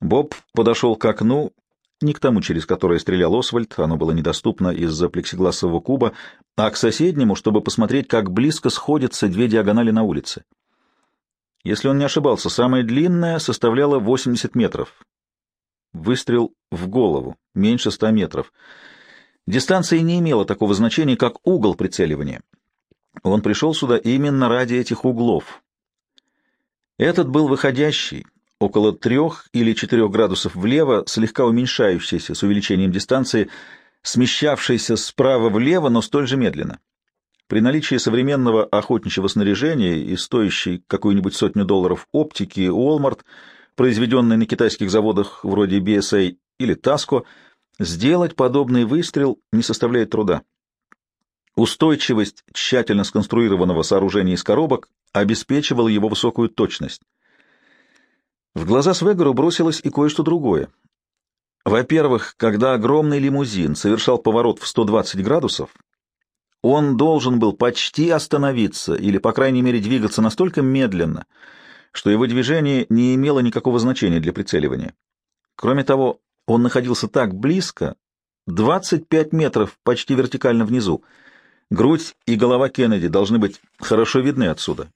Боб подошел к окну, не к тому, через которое стрелял Освальд, оно было недоступно из-за плексигласового куба, а к соседнему, чтобы посмотреть, как близко сходятся две диагонали на улице. Если он не ошибался, самая длинная составляла 80 метров. Выстрел в голову, меньше 100 метров. Дистанция не имела такого значения, как угол прицеливания. Он пришел сюда именно ради этих углов. Этот был выходящий, около трех или четырех градусов влево, слегка уменьшающийся с увеличением дистанции, смещавшийся справа влево, но столь же медленно. При наличии современного охотничьего снаряжения и стоящей какую-нибудь сотню долларов оптики Walmart, произведенной на китайских заводах вроде BSA или Tasco, сделать подобный выстрел не составляет труда. Устойчивость тщательно сконструированного сооружения из коробок обеспечивала его высокую точность. В глаза Свегеру бросилось и кое-что другое. Во-первых, когда огромный лимузин совершал поворот в 120 градусов, он должен был почти остановиться или, по крайней мере, двигаться настолько медленно, что его движение не имело никакого значения для прицеливания. Кроме того, он находился так близко, 25 метров почти вертикально внизу. Грудь и голова Кеннеди должны быть хорошо видны отсюда.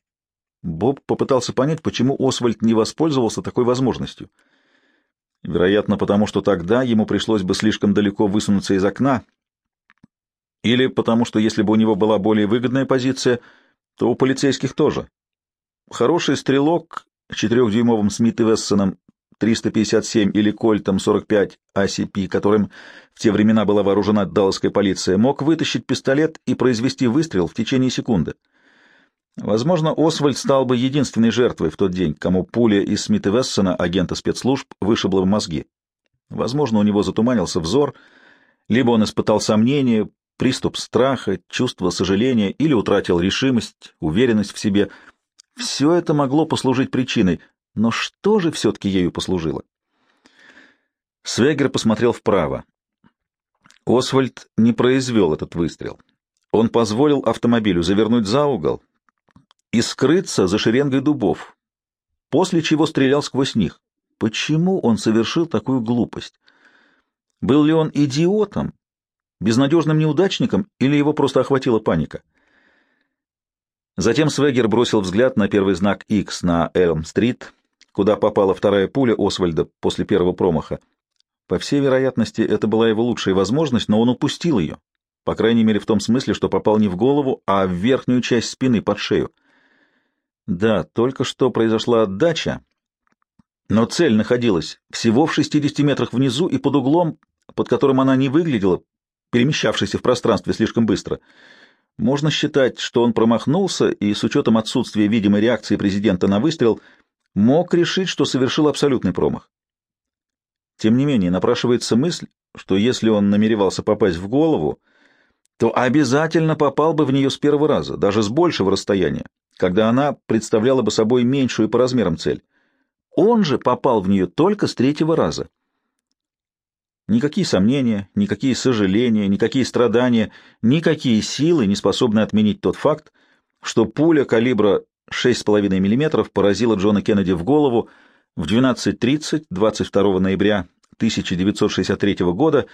Боб попытался понять, почему Освальд не воспользовался такой возможностью. Вероятно, потому что тогда ему пришлось бы слишком далеко высунуться из окна, или потому что если бы у него была более выгодная позиция, то у полицейских тоже. Хороший стрелок с четырехдюймовым Смит и Вессоном 357 или Кольтом 45 ACP, которым в те времена была вооружена далласская полиция, мог вытащить пистолет и произвести выстрел в течение секунды. Возможно, Освальд стал бы единственной жертвой в тот день, кому пуля из Смита Вессона, агента спецслужб, вышибла бы мозги. Возможно, у него затуманился взор, либо он испытал сомнение, приступ страха, чувство сожаления или утратил решимость, уверенность в себе. Все это могло послужить причиной, но что же все-таки ею послужило? Свегер посмотрел вправо. Освальд не произвел этот выстрел. Он позволил автомобилю завернуть за угол, и скрыться за шеренгой дубов, после чего стрелял сквозь них. Почему он совершил такую глупость? Был ли он идиотом, безнадежным неудачником, или его просто охватила паника? Затем Свегер бросил взгляд на первый знак X на Элм-стрит, куда попала вторая пуля Освальда после первого промаха. По всей вероятности, это была его лучшая возможность, но он упустил ее, по крайней мере в том смысле, что попал не в голову, а в верхнюю часть спины под шею. Да, только что произошла отдача, но цель находилась всего в 60 метрах внизу и под углом, под которым она не выглядела, перемещавшейся в пространстве слишком быстро. Можно считать, что он промахнулся и, с учетом отсутствия видимой реакции президента на выстрел, мог решить, что совершил абсолютный промах. Тем не менее, напрашивается мысль, что если он намеревался попасть в голову, то обязательно попал бы в нее с первого раза, даже с большего расстояния, когда она представляла бы собой меньшую по размерам цель. Он же попал в нее только с третьего раза. Никакие сомнения, никакие сожаления, никакие страдания, никакие силы не способны отменить тот факт, что пуля калибра 6,5 мм поразила Джона Кеннеди в голову в 12.30 22 ноября 1963 года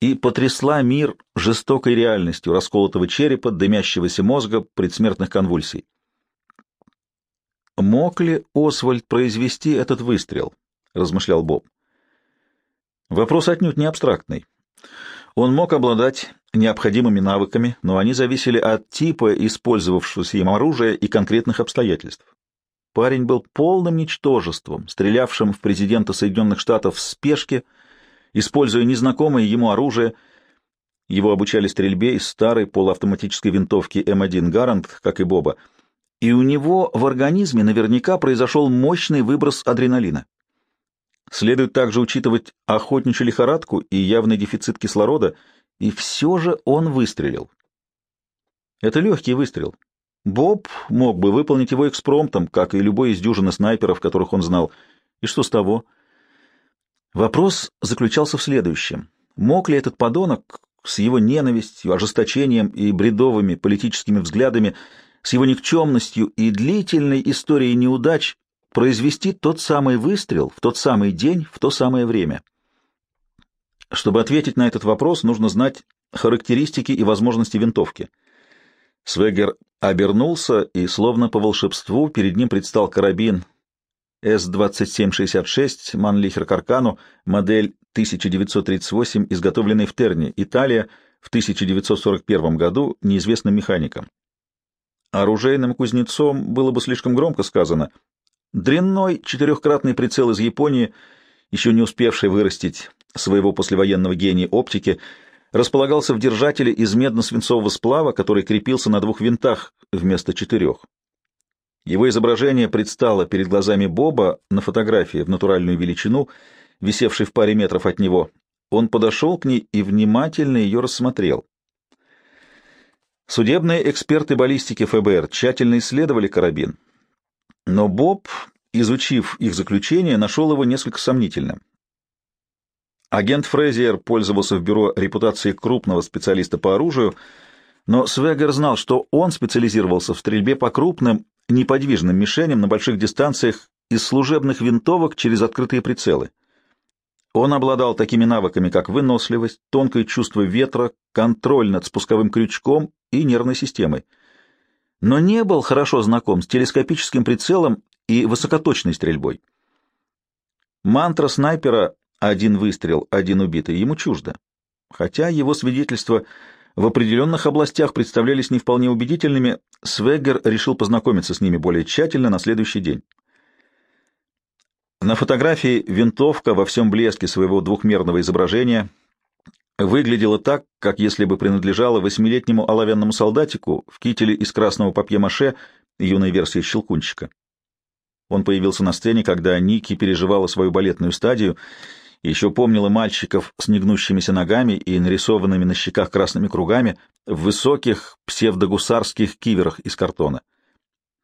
и потрясла мир жестокой реальностью расколотого черепа, дымящегося мозга, предсмертных конвульсий. «Мог ли Освальд произвести этот выстрел?» — размышлял Боб. Вопрос отнюдь не абстрактный. Он мог обладать необходимыми навыками, но они зависели от типа использовавшегося им оружия и конкретных обстоятельств. Парень был полным ничтожеством, стрелявшим в президента Соединенных Штатов в спешке, используя незнакомое ему оружие. Его обучали стрельбе из старой полуавтоматической винтовки М1 Гарант, как и Боба — и у него в организме наверняка произошел мощный выброс адреналина. Следует также учитывать охотничью лихорадку и явный дефицит кислорода, и все же он выстрелил. Это легкий выстрел. Боб мог бы выполнить его экспромтом, как и любой из дюжины снайперов, которых он знал. И что с того? Вопрос заключался в следующем. Мог ли этот подонок с его ненавистью, ожесточением и бредовыми политическими взглядами с его никчемностью и длительной историей неудач произвести тот самый выстрел в тот самый день, в то самое время. Чтобы ответить на этот вопрос, нужно знать характеристики и возможности винтовки. Свегер обернулся, и, словно по волшебству, перед ним предстал карабин С-2766 Манлихер Каркану, модель 1938, изготовленный в Терне, Италия, в 1941 году неизвестным механиком. Оружейным кузнецом было бы слишком громко сказано. Дрянной четырехкратный прицел из Японии, еще не успевший вырастить своего послевоенного гения оптики, располагался в держателе из медно-свинцового сплава, который крепился на двух винтах вместо четырех. Его изображение предстало перед глазами Боба на фотографии в натуральную величину, висевшей в паре метров от него. Он подошел к ней и внимательно ее рассмотрел. Судебные эксперты баллистики ФБР тщательно исследовали карабин, но Боб, изучив их заключение, нашел его несколько сомнительным. Агент Фрейзер пользовался в бюро репутацией крупного специалиста по оружию, но Свегер знал, что он специализировался в стрельбе по крупным, неподвижным мишеням на больших дистанциях из служебных винтовок через открытые прицелы. Он обладал такими навыками, как выносливость, тонкое чувство ветра, контроль над спусковым крючком и нервной системой. Но не был хорошо знаком с телескопическим прицелом и высокоточной стрельбой. Мантра снайпера один выстрел, один убитый, ему чуждо. Хотя его свидетельства в определенных областях представлялись не вполне убедительными, Свегер решил познакомиться с ними более тщательно на следующий день. На фотографии винтовка во всем блеске своего двухмерного изображения выглядела так, как если бы принадлежала восьмилетнему оловянному солдатику в кителе из красного папье-маше юной версии «Щелкунчика». Он появился на сцене, когда Ники переживала свою балетную стадию еще помнила мальчиков с негнущимися ногами и нарисованными на щеках красными кругами в высоких псевдогусарских киверах из картона.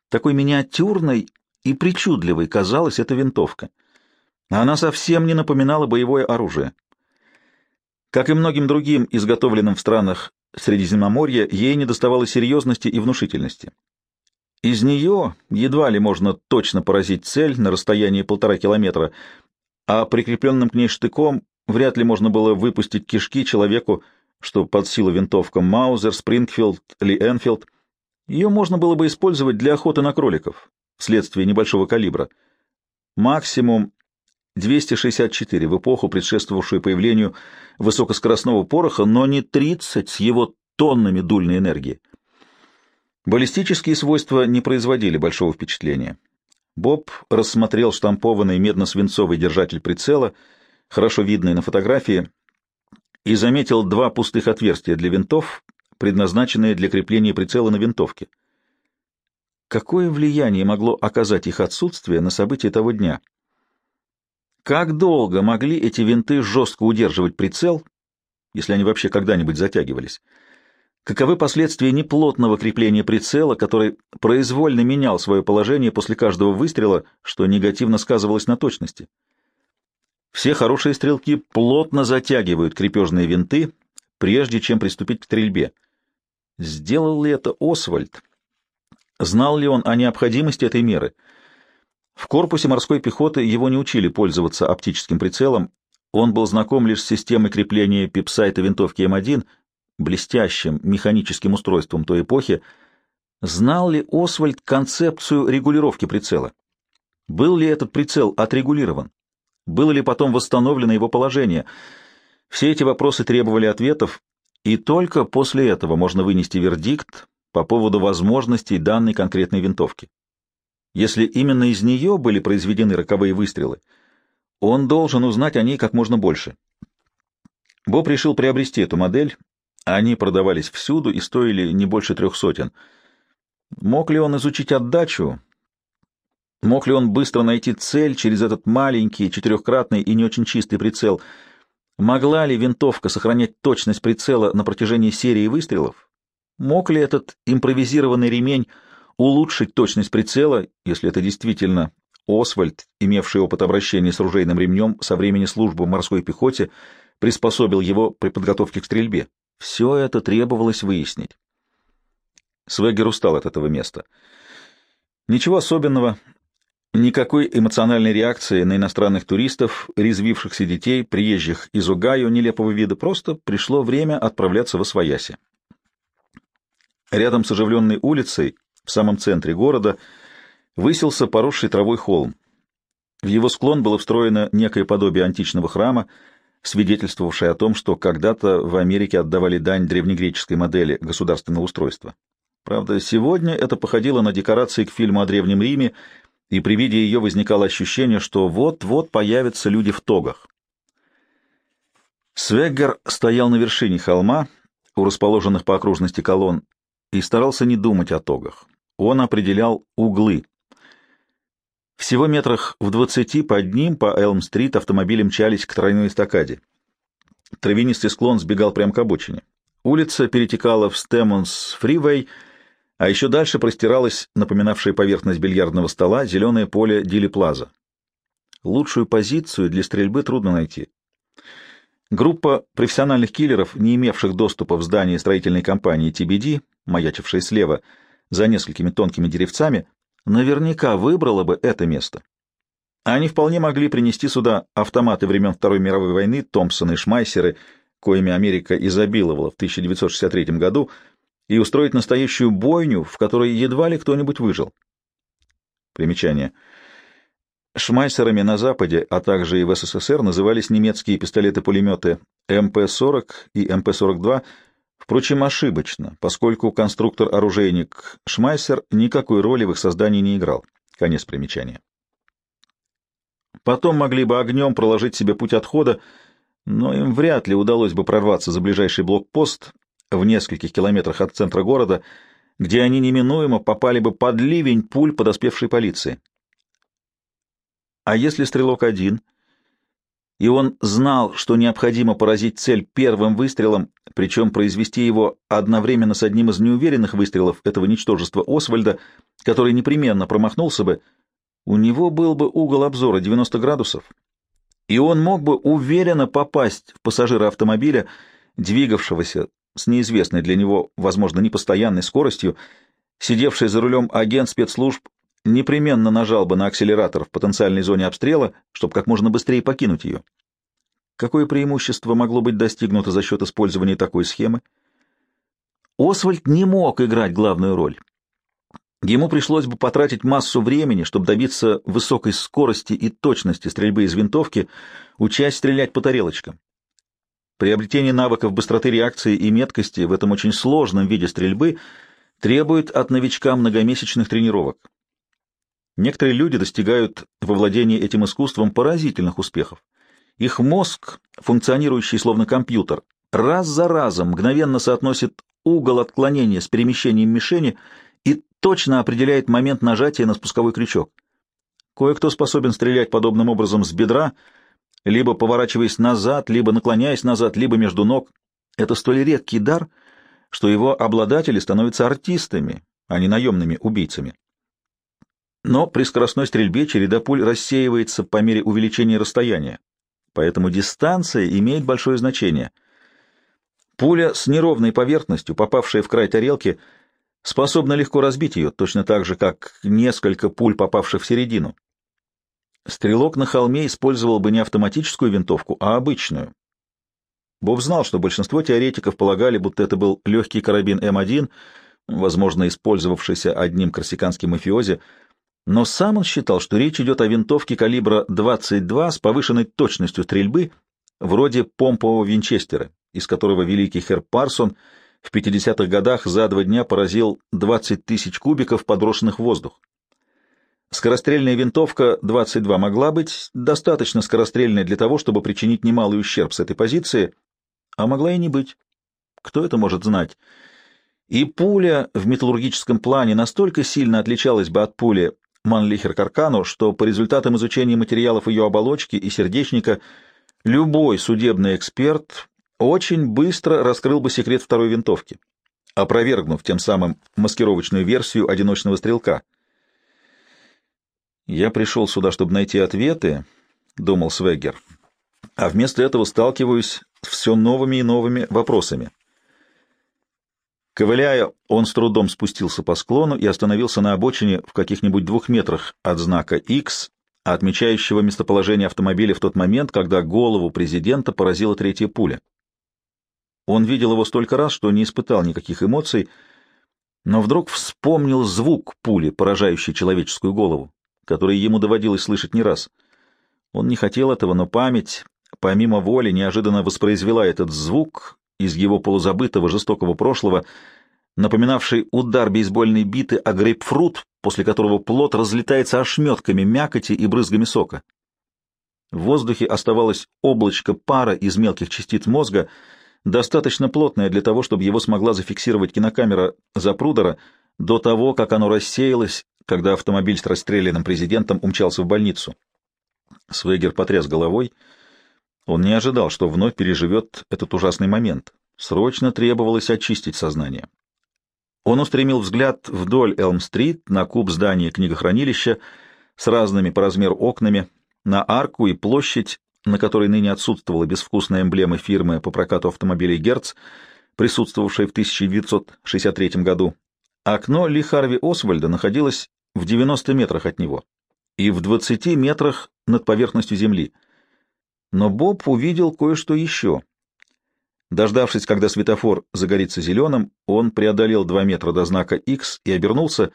Такой миниатюрной и причудливой казалась эта винтовка. Она совсем не напоминала боевое оружие. Как и многим другим, изготовленным в странах Средиземноморья, ей недоставало серьезности и внушительности. Из нее едва ли можно точно поразить цель на расстоянии полтора километра — а прикрепленным к ней штыком вряд ли можно было выпустить кишки человеку, что под силу винтовкам Маузер, Спрингфилд или Энфилд. Ее можно было бы использовать для охоты на кроликов, вследствие небольшого калибра. Максимум 264 в эпоху, предшествовавшую появлению высокоскоростного пороха, но не 30 с его тоннами дульной энергии. Баллистические свойства не производили большого впечатления. Боб рассмотрел штампованный медно-свинцовый держатель прицела, хорошо видный на фотографии, и заметил два пустых отверстия для винтов, предназначенные для крепления прицела на винтовке. Какое влияние могло оказать их отсутствие на события того дня? Как долго могли эти винты жестко удерживать прицел, если они вообще когда-нибудь затягивались? Каковы последствия неплотного крепления прицела, который произвольно менял свое положение после каждого выстрела, что негативно сказывалось на точности? Все хорошие стрелки плотно затягивают крепежные винты, прежде чем приступить к стрельбе. Сделал ли это Освальд? Знал ли он о необходимости этой меры? В корпусе морской пехоты его не учили пользоваться оптическим прицелом, он был знаком лишь с системой крепления пипсайта винтовки М1, блестящим механическим устройством той эпохи, знал ли Освальд концепцию регулировки прицела? Был ли этот прицел отрегулирован? Было ли потом восстановлено его положение? Все эти вопросы требовали ответов, и только после этого можно вынести вердикт по поводу возможностей данной конкретной винтовки. Если именно из нее были произведены роковые выстрелы, он должен узнать о ней как можно больше. Боб решил приобрести эту модель они продавались всюду и стоили не больше трех сотен. Мог ли он изучить отдачу? Мог ли он быстро найти цель через этот маленький, четырехкратный и не очень чистый прицел? Могла ли винтовка сохранять точность прицела на протяжении серии выстрелов? Мог ли этот импровизированный ремень улучшить точность прицела, если это действительно Освальд, имевший опыт обращения с ружейным ремнем со времени службы в морской пехоте, приспособил его при подготовке к стрельбе? Все это требовалось выяснить. Свегер устал от этого места. Ничего особенного. Никакой эмоциональной реакции на иностранных туристов, резвившихся детей, приезжих из Угайо нелепого вида, просто пришло время отправляться в Освояси. Рядом с оживленной улицей, в самом центре города, высился поросший травой холм. В его склон было встроено некое подобие античного храма, свидетельствовавшее о том, что когда-то в Америке отдавали дань древнегреческой модели государственного устройства. Правда, сегодня это походило на декорации к фильму о Древнем Риме и при виде ее возникало ощущение, что вот-вот появятся люди в тогах. Свеггер стоял на вершине холма, у расположенных по окружности колонн, и старался не думать о тогах. Он определял углы. Всего метрах в двадцати под ним по Элм-стрит автомобили мчались к тройной эстакаде. Травянистый склон сбегал прямо к обочине. Улица перетекала в Стэмонс-фривей — а еще дальше простиралось напоминавшее поверхность бильярдного стола зеленое поле Дили Плаза. Лучшую позицию для стрельбы трудно найти. Группа профессиональных киллеров, не имевших доступа в здание строительной компании TBD, маячившей слева, за несколькими тонкими деревцами, наверняка выбрала бы это место. Они вполне могли принести сюда автоматы времен Второй мировой войны, Томпсоны и Шмайсеры, коими Америка изобиловала в 1963 году, и устроить настоящую бойню, в которой едва ли кто-нибудь выжил. Примечание. Шмайсерами на Западе, а также и в СССР назывались немецкие пистолеты-пулеметы МП-40 и МП-42, впрочем, ошибочно, поскольку конструктор-оружейник Шмайсер никакой роли в их создании не играл. Конец примечания. Потом могли бы огнем проложить себе путь отхода, но им вряд ли удалось бы прорваться за ближайший блокпост в нескольких километрах от центра города, где они неминуемо попали бы под ливень пуль подоспевшей полиции. А если стрелок один, и он знал, что необходимо поразить цель первым выстрелом, причем произвести его одновременно с одним из неуверенных выстрелов этого ничтожества Освальда, который непременно промахнулся бы, у него был бы угол обзора 90 градусов, и он мог бы уверенно попасть в пассажира автомобиля, двигавшегося с неизвестной для него, возможно, непостоянной скоростью, сидевший за рулем агент спецслужб непременно нажал бы на акселератор в потенциальной зоне обстрела, чтобы как можно быстрее покинуть ее. Какое преимущество могло быть достигнуто за счет использования такой схемы? Освальд не мог играть главную роль. Ему пришлось бы потратить массу времени, чтобы добиться высокой скорости и точности стрельбы из винтовки, учась стрелять по тарелочкам. Приобретение навыков быстроты реакции и меткости в этом очень сложном виде стрельбы требует от новичка многомесячных тренировок. Некоторые люди достигают во владении этим искусством поразительных успехов. Их мозг, функционирующий словно компьютер, раз за разом мгновенно соотносит угол отклонения с перемещением мишени и точно определяет момент нажатия на спусковой крючок. Кое-кто способен стрелять подобным образом с бедра — либо поворачиваясь назад, либо наклоняясь назад, либо между ног. Это столь редкий дар, что его обладатели становятся артистами, а не наемными убийцами. Но при скоростной стрельбе череда пуль рассеивается по мере увеличения расстояния, поэтому дистанция имеет большое значение. Пуля с неровной поверхностью, попавшая в край тарелки, способна легко разбить ее, точно так же, как несколько пуль, попавших в середину. Стрелок на холме использовал бы не автоматическую винтовку, а обычную. Боб знал, что большинство теоретиков полагали, будто это был легкий карабин М1, возможно, использовавшийся одним корсиканским мафиози, но сам он считал, что речь идет о винтовке калибра 22 с повышенной точностью стрельбы, вроде помпового винчестера, из которого великий Хер Парсон в 50-х годах за два дня поразил 20 тысяч кубиков, подброшенных в воздух. Скорострельная винтовка 22 могла быть достаточно скорострельной для того, чтобы причинить немалый ущерб с этой позиции, а могла и не быть. Кто это может знать? И пуля в металлургическом плане настолько сильно отличалась бы от пули Манлихер Каркану, что по результатам изучения материалов ее оболочки и сердечника любой судебный эксперт очень быстро раскрыл бы секрет второй винтовки, опровергнув тем самым маскировочную версию одиночного стрелка — «Я пришел сюда, чтобы найти ответы», — думал Свеггер, «а вместо этого сталкиваюсь с все новыми и новыми вопросами». Ковыляя, он с трудом спустился по склону и остановился на обочине в каких-нибудь двух метрах от знака X, отмечающего местоположение автомобиля в тот момент, когда голову президента поразила третья пуля. Он видел его столько раз, что не испытал никаких эмоций, но вдруг вспомнил звук пули, поражающей человеческую голову, который ему доводилось слышать не раз. Он не хотел этого, но память, помимо воли, неожиданно воспроизвела этот звук из его полузабытого жестокого прошлого, напоминавший удар бейсбольной биты о грейпфрут, после которого плод разлетается ошметками мякоти и брызгами сока. В воздухе оставалось облачко пара из мелких частиц мозга, достаточно плотное для того, чтобы его смогла зафиксировать кинокамера Запрудера до того, как оно рассеялось, когда автомобиль с расстрелянным президентом умчался в больницу. Свегер потряс головой — он не ожидал, что вновь переживет этот ужасный момент. Срочно требовалось очистить сознание. Он устремил взгляд вдоль Элм-стрит на куб здания книгохранилища с разными по размеру окнами, на арку и площадь, на которой ныне отсутствовала безвкусная эмблема фирмы по прокату автомобилей «Герц», присутствовавшей в 1963 году. Окно Ли Харви Освальда находилось в 90 метрах от него и в 20 метрах над поверхностью земли — но Боб увидел кое-что еще. Дождавшись, когда светофор загорится зеленым, он преодолел два метра до знака X и обернулся.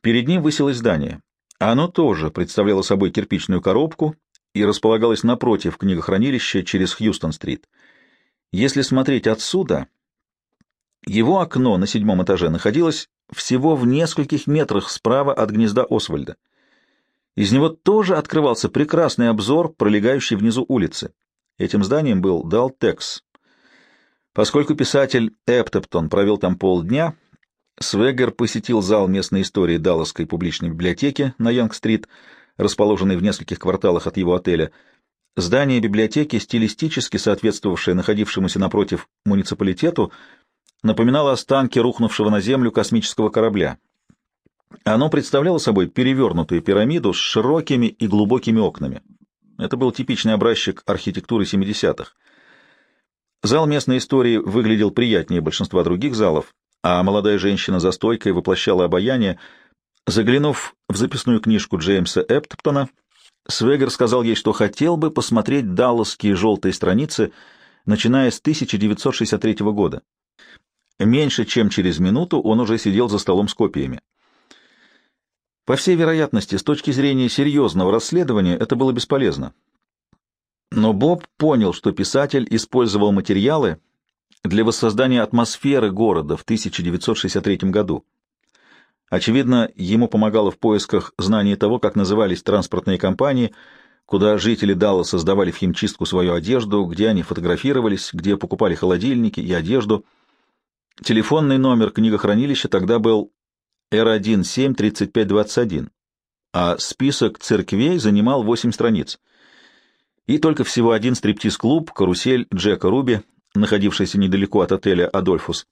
Перед ним высилось здание. Оно тоже представляло собой кирпичную коробку и располагалось напротив книгохранилища через Хьюстон-стрит. Если смотреть отсюда, его окно на седьмом этаже находилось всего в нескольких метрах справа от гнезда Освальда. Из него тоже открывался прекрасный обзор, пролегающий внизу улицы. Этим зданием был Далтекс. Поскольку писатель Эптептон провел там полдня, Свегер посетил зал местной истории Далласской публичной библиотеки на Янг-стрит, расположенной в нескольких кварталах от его отеля. Здание библиотеки, стилистически соответствовавшее находившемуся напротив муниципалитету, напоминало останки рухнувшего на землю космического корабля. Оно представляло собой перевернутую пирамиду с широкими и глубокими окнами. Это был типичный образчик архитектуры 70-х. Зал местной истории выглядел приятнее большинства других залов, а молодая женщина за стойкой воплощала обаяние. Заглянув в записную книжку Джеймса Эптона, Свегер сказал ей, что хотел бы посмотреть далласские желтые страницы, начиная с 1963 года. Меньше чем через минуту он уже сидел за столом с копиями. По всей вероятности, с точки зрения серьезного расследования, это было бесполезно. Но Боб понял, что писатель использовал материалы для воссоздания атмосферы города в 1963 году. Очевидно, ему помогало в поисках знания того, как назывались транспортные компании, куда жители Далласа сдавали в химчистку свою одежду, где они фотографировались, где покупали холодильники и одежду. Телефонный номер книгохранилища тогда был Р1-7-3521, а список церквей занимал 8 страниц. И только всего один стриптиз-клуб «Карусель» Джека Руби, находившийся недалеко от отеля «Адольфус».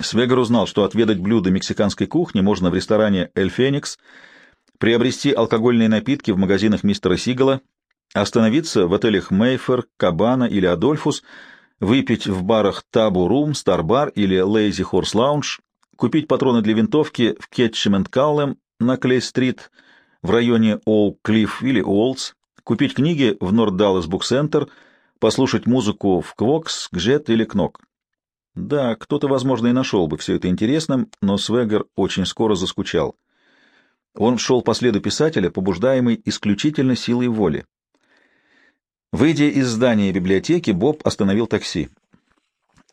Свегар узнал, что отведать блюда мексиканской кухни можно в ресторане «Эль Феникс», приобрести алкогольные напитки в магазинах мистера Сигала, остановиться в отелях «Мейфер», «Кабана» или «Адольфус», выпить в барах «Табу Рум», «Старбар» или «Лейзи Хорс Лаунж», купить патроны для винтовки в Кетчем энд Киллем на Клей-стрит в районе Оук-Клифф или Уолтс, купить книги в Норд-Даллас Буксентер, послушать музыку в Квокс, Гжет или Кнок. Да, кто-то, возможно, и нашел бы все это интересным, но Свегер очень скоро заскучал. Он шел по следу писателя, побуждаемый исключительно силой воли. Выйдя из здания библиотеки, Боб остановил такси.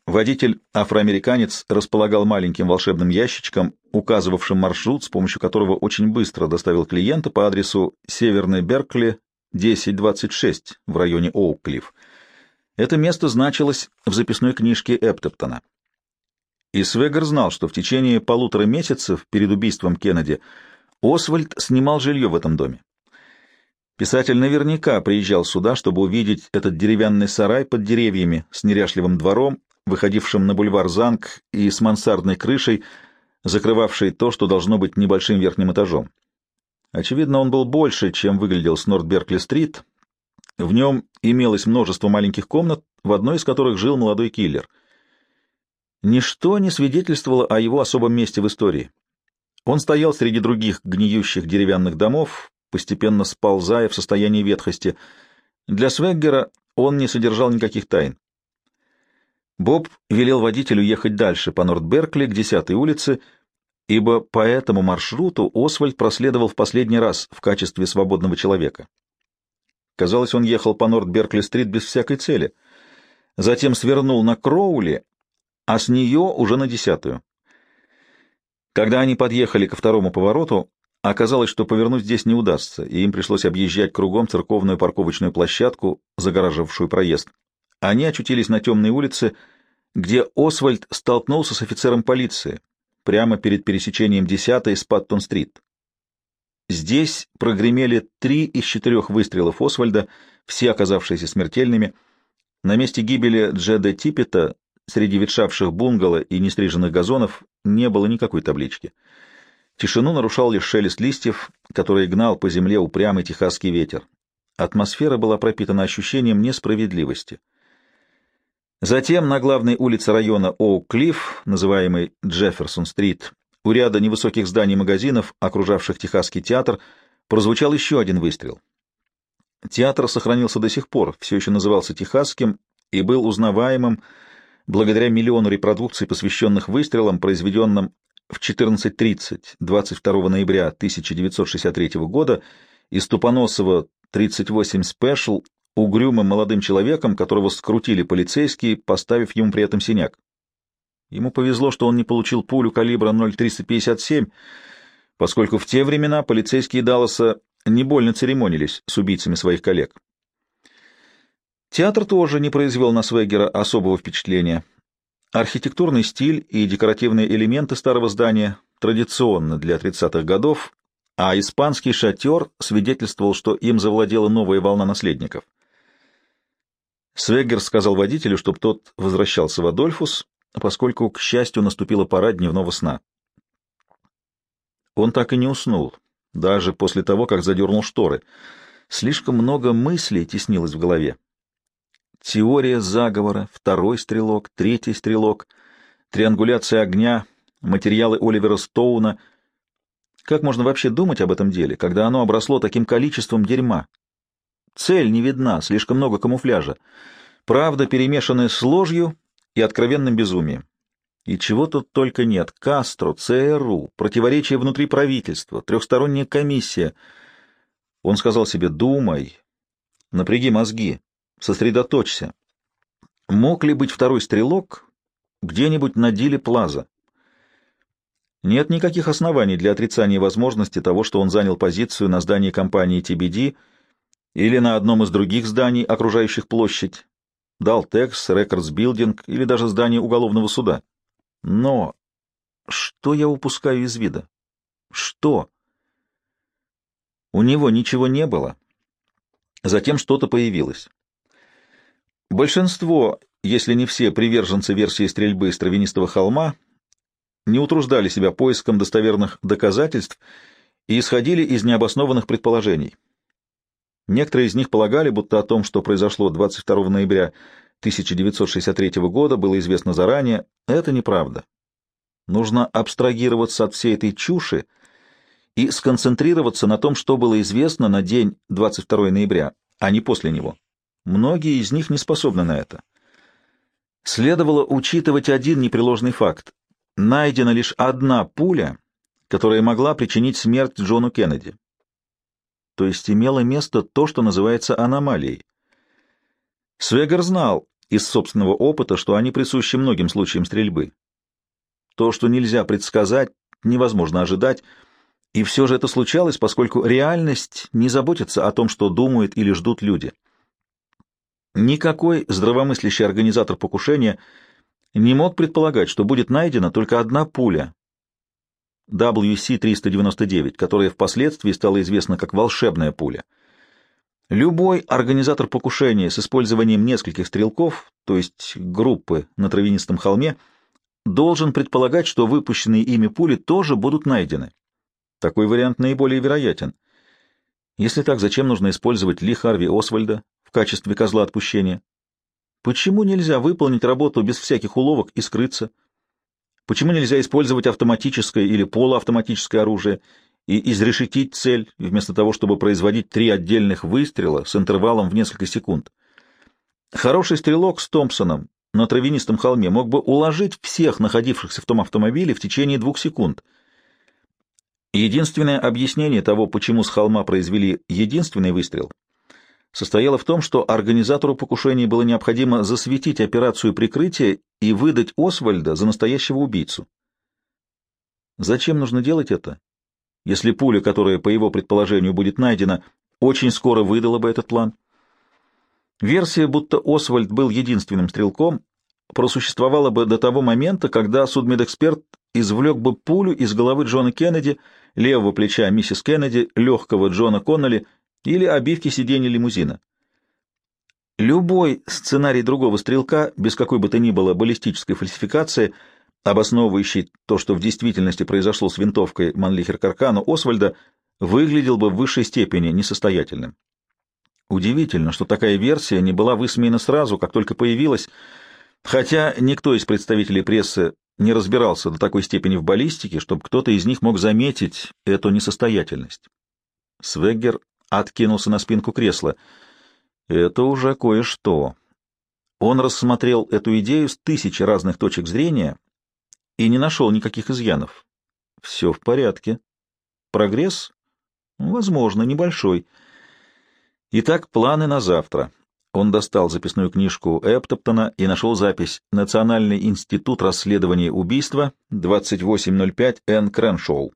Водитель, афроамериканец, располагал маленьким волшебным ящичком, указывавшим маршрут, с помощью которого очень быстро доставил клиента по адресу Северный Беркли, 1026, в районе Оуклифф. Это место значилось в записной книжке Эптептона. И Свегер знал, что в течение полутора месяцев перед убийством Кеннеди Освальд снимал жилье в этом доме. Писатель наверняка приезжал сюда, чтобы увидеть этот деревянный сарай под деревьями с неряшливым двором выходившим на бульвар Занг и с мансардной крышей, закрывавшей то, что должно быть небольшим верхним этажом. Очевидно, он был больше, чем выглядел с Норт-Беркли-стрит. В нем имелось множество маленьких комнат, в одной из которых жил молодой киллер. Ничто не свидетельствовало о его особом месте в истории. Он стоял среди других гниющих деревянных домов, постепенно сползая в состоянии ветхости. Для Свеггера он не содержал никаких тайн. Боб велел водителю ехать дальше по Норд-Беркли к 10-й улице, ибо по этому маршруту Освальд проследовал в последний раз в качестве свободного человека. Казалось, он ехал по Норд-Беркли-стрит без всякой цели. Затем свернул на Кроули, а с нее уже на 10-ю. Когда они подъехали ко второму повороту, оказалось, что повернуть здесь не удастся, и им пришлось объезжать кругом церковную парковочную площадку, загораживавшую проезд. Они очутились на темной улице, где Освальд столкнулся с офицером полиции прямо перед пересечением 10-й с Паттон-стрит. Здесь прогремели три из четырех выстрелов Освальда, все оказавшиеся смертельными. На месте гибели Джеда Типпета среди ветшавших бунгало и нестриженных газонов не было никакой таблички. Тишину нарушал лишь шелест листьев, который гнал по земле упрямый техасский ветер. Атмосфера была пропитана ощущением несправедливости. Затем на главной улице района Оук-Клифф, называемой Джефферсон-стрит, у ряда невысоких зданий магазинов, окружавших Техасский театр, прозвучал еще один выстрел. Театр сохранился до сих пор, все еще назывался Техасским и был узнаваемым благодаря миллиону репродукций, посвященных выстрелам, произведенным в 14.30 22 ноября 1963 года из Тупоносова 38 Special угрюмым молодым человеком, которого скрутили полицейские, поставив ему при этом синяк. Ему повезло, что он не получил пулю калибра 0,357, поскольку в те времена полицейские Далласа не больно церемонились с убийцами своих коллег. Театр тоже не произвел на Свегера особого впечатления. Архитектурный стиль и декоративные элементы старого здания традиционно для 30-х годов, а испанский шатер свидетельствовал, что им завладела новая волна наследников — Свеггер сказал водителю, чтобы тот возвращался в Адольфус, поскольку, к счастью, наступила пора дневного сна. Он так и не уснул, даже после того, как задернул шторы. Слишком много мыслей теснилось в голове. Теория заговора, второй стрелок, третий стрелок, триангуляция огня, материалы Оливера Стоуна. Как можно вообще думать об этом деле, когда оно обросло таким количеством дерьма? Цель не видна, слишком много камуфляжа. Правда, перемешанная с ложью и откровенным безумием. И чего тут только нет. Кастро, ЦРУ, противоречия внутри правительства, трехсторонняя комиссия. Он сказал себе «думай, напряги мозги, сосредоточься». Мог ли быть второй стрелок где-нибудь на Диле Плаза? Нет никаких оснований для отрицания возможности того, что он занял позицию на здании компании TBD — или на одном из других зданий, окружающих площадь, Далтекс, Рекордс Билдинг или даже здание уголовного суда. Но что я упускаю из вида? Что? У него ничего не было. Затем что-то появилось. Большинство, если не все приверженцы версии стрельбы с травянистого холма, не утруждали себя поиском достоверных доказательств и исходили из необоснованных предположений. Некоторые из них полагали, будто о том, что произошло 22 ноября 1963 года, было известно заранее. Это неправда. Нужно абстрагироваться от всей этой чуши и сконцентрироваться на том, что было известно на день 22 ноября, а не после него. Многие из них не способны на это. Следовало учитывать один непреложный факт. Найдена лишь одна пуля, которая могла причинить смерть Джону Кеннеди то есть имело место то, что называется аномалией. Свегер знал из собственного опыта, что они присущи многим случаям стрельбы. То, что нельзя предсказать, невозможно ожидать, и все же это случалось, поскольку реальность не заботится о том, что думают или ждут люди. Никакой здравомыслящий организатор покушения не мог предполагать, что будет найдена только одна пуля, WC-399, которая впоследствии стала известна как волшебная пуля. Любой организатор покушения с использованием нескольких стрелков, то есть группы на травянистом холме, должен предполагать, что выпущенные ими пули тоже будут найдены. Такой вариант наиболее вероятен. Если так, зачем нужно использовать Ли Харви Освальда в качестве козла отпущения? Почему нельзя выполнить работу без всяких уловок и скрыться? Почему нельзя использовать автоматическое или полуавтоматическое оружие и изрешетить цель, вместо того, чтобы производить три отдельных выстрела с интервалом в несколько секунд? Хороший стрелок с Томпсоном на травянистом холме мог бы уложить всех находившихся в том автомобиле в течение двух секунд. Единственное объяснение того, почему с холма произвели единственный выстрел, состояло в том, что организатору покушения было необходимо засветить операцию прикрытия и выдать Освальда за настоящего убийцу. Зачем нужно делать это? Если пуля, которая, по его предположению, будет найдена, очень скоро выдала бы этот план. Версия, будто Освальд был единственным стрелком, просуществовала бы до того момента, когда судмедэксперт извлек бы пулю из головы Джона Кеннеди, левого плеча миссис Кеннеди, легкого Джона Конноли или обивки сиденья лимузина. Любой сценарий другого стрелка, без какой бы то ни было баллистической фальсификации, обосновывающий то, что в действительности произошло с винтовкой Манлихер Каркану Освальда, выглядел бы в высшей степени несостоятельным. Удивительно, что такая версия не была высмеяна сразу, как только появилась, хотя никто из представителей прессы не разбирался до такой степени в баллистике, чтобы кто-то из них мог заметить эту несостоятельность. Свеггер откинулся на спинку кресла — это уже кое-что. Он рассмотрел эту идею с тысячи разных точек зрения и не нашел никаких изъянов. Все в порядке. Прогресс? Возможно, небольшой. Итак, планы на завтра. Он достал записную книжку Эптоптона и нашел запись «Национальный институт расследования убийства 2805 Н. Креншоу».